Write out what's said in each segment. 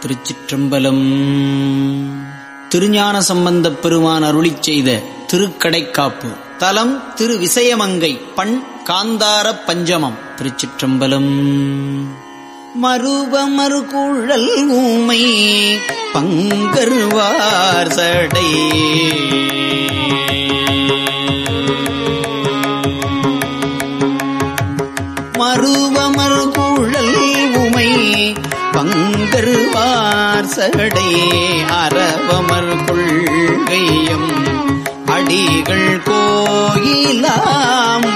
திருச்சிற்றம்பலம். திருஞான சம்பந்தப் பெருமான் அருளி செய்த திருக்கடைக்காப்பு. தலம் திரு விசயமங்கை பண் காந்தார பஞ்சமம் திருச்சிற்றம்பலம். மறுபமறு குழல் ஊமை பங்கருவார் சடை பங்கருவார் சடை அரவமர் கொள்கையம் அடிகள் கோயிலாம்.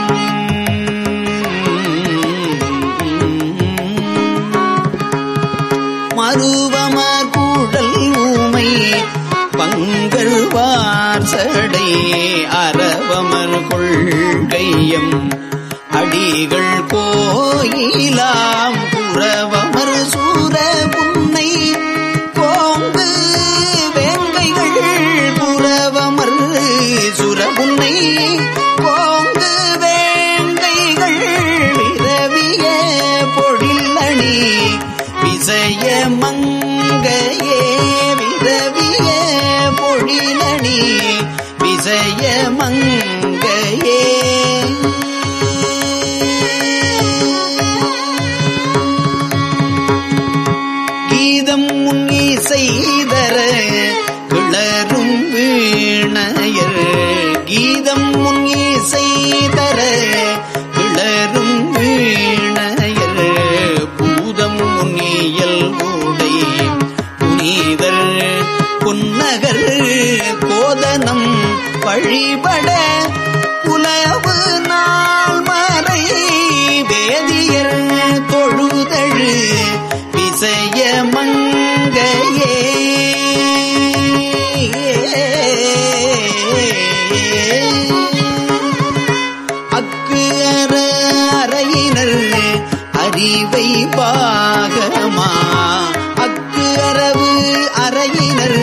மறுவமர் கூடல் ஊமை பங்கருவார் சடை அரவமர் கொள்கையம் அடிகள் கோயிலாம். விசய மங்கையே அக்கு அற அறையினர் அறிவை பாகமா. அக்கு அரவு அறையினர்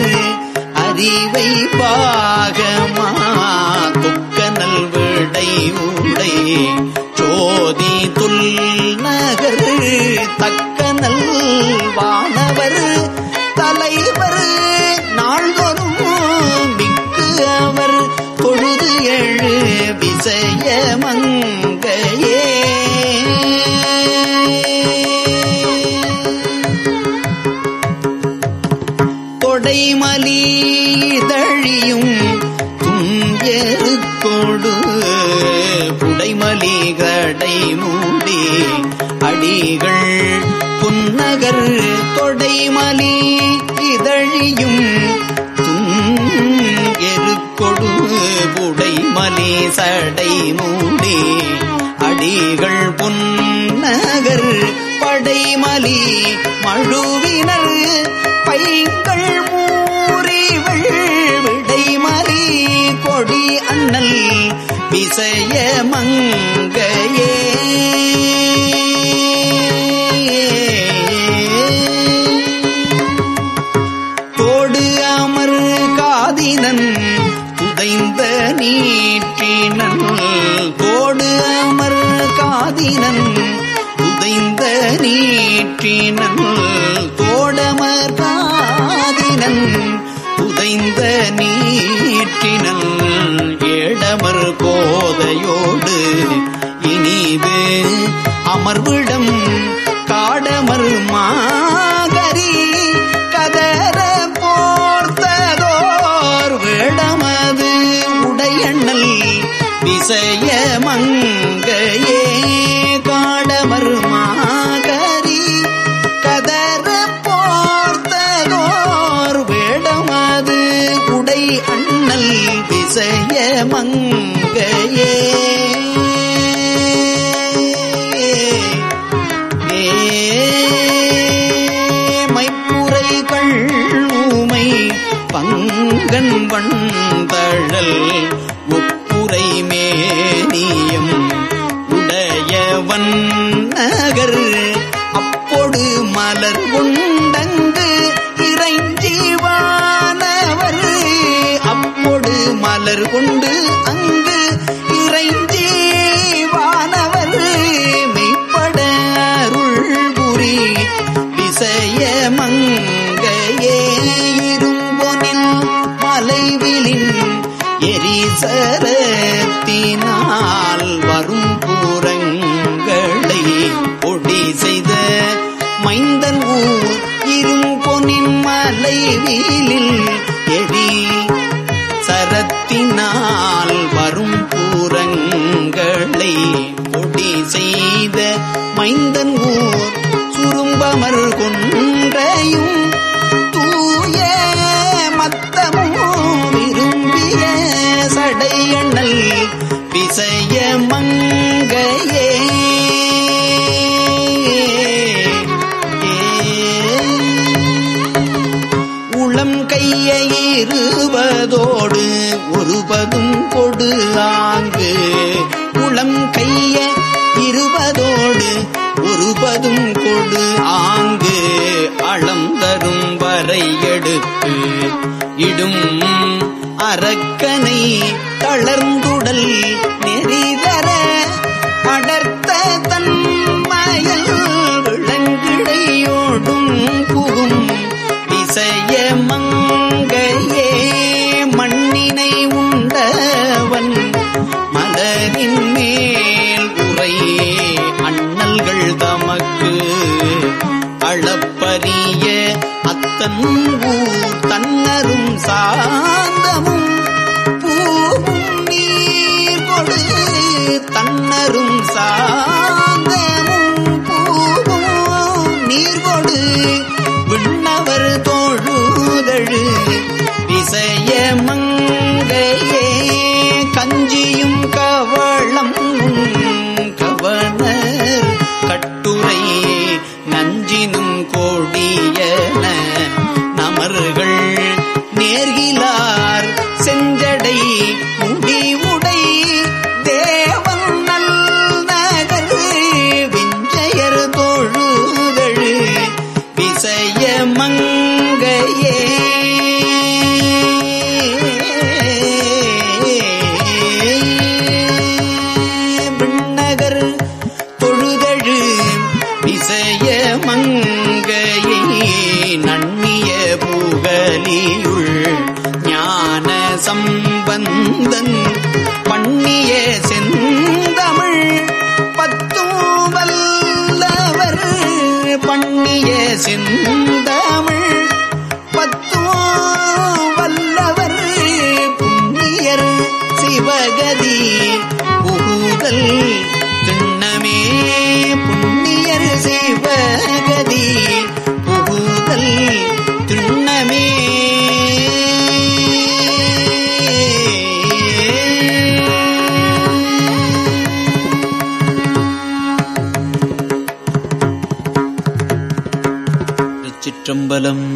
அறிவை பாகமா. துக்க விடை உடை ஜோதி துல் நகர் தக்க அடிகள் புன்னகர் தொடைமலி இதழியும் துங்கெருக்கொடு புடைமலி சடை மூடி அடிகள் புன்னகர் படைமலி மழுவினர் பைங்கள் மூறிவள் விடைமலி கொடி அண்ணல் விசய மங்கையே. நீற்றினன் அமர் காதினன் உதைந்த நீற்றினன் தோடமர் காதினன் உதைந்த நீற்றினன் ஏடமர் கோதையோடு இனிவே அமர்விடம் மங்கையே. மைப்புரைகள் ஊமை பங்கன் வந்தழல் ஒப்புரை மேனியம் உடையவன் நகர் மலர் கொண்டு மைந்தன் ஊர் சுரும்பமர் கொன்றையும் தூய மத்தமும் விரும்பிய சடையண்ணல் விசய மங்கையே. உளம் கையை இருவதோடு ஒருபதும் கொடு ஆங்கு. உளம் கைய இருவதோடு ஒருபதும் கொடு ஆங்கு அளந்தரும் வரை எடுத்து இடும் அரக்கனை தளர்ந்துடல் நெறிதர அடர்த்த தன்மயல் விளங்கிடையோடும் புகும் விசய அத்தன் தன்னரும் சாந்தமும் பூவும் நீர் கொடு தன்னரும் சாந்தமும் பூவும் நீர் கொடு. விண்ணவர் தோழுதழு விசய மங்கையே கஞ்சியும் நமர்கள் உள் ஞான சம்பந்தன் பண்ணிய செந்தமிழ் பத்தும் வல்லவர் பண்ணிய செந்தமிழ் திருச்சிற்றம்பலம்